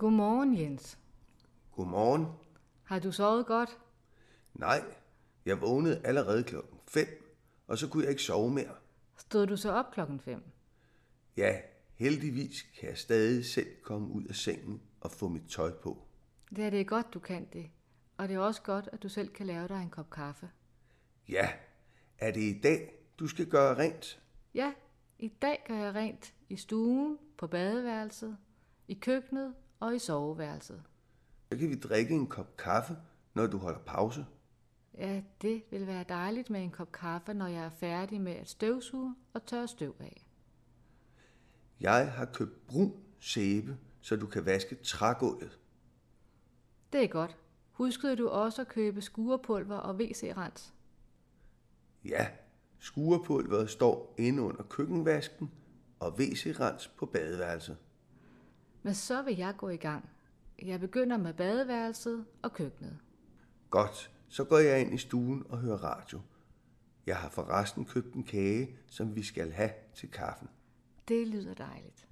Godmorgen, Jens. Godmorgen. Har du sovet godt? Nej, jeg vågnede allerede klokken 5, og så kunne jeg ikke sove mere. Stod du så op klokken 5? Ja, heldigvis kan jeg stadig selv komme ud af sengen og få mit tøj på. Det er det er godt, du kan det. Og det er også godt, at du selv kan lave dig en kop kaffe. Ja, er det i dag, du skal gøre rent? Ja, i dag gør jeg rent i stuen, på badeværelset, i køkkenet og i soveværelset. Så kan vi drikke en kop kaffe, når du holder pause. Ja, det vil være dejligt med en kop kaffe, når jeg er færdig med at støvsuge og tørre støv af. Jeg har købt brun sæbe, så du kan vaske trægulvet. Det er godt. Huskede du også at købe skurepulver og WC-rens? Ja, skurepulveret står inde under køkkenvasken og WC-rens på badeværelset. Men så vil jeg gå i gang. Jeg begynder med badeværelset og køkkenet. Godt, så går jeg ind i stuen og hører radio. Jeg har forresten købt en kage, som vi skal have til kaffen. Det lyder dejligt.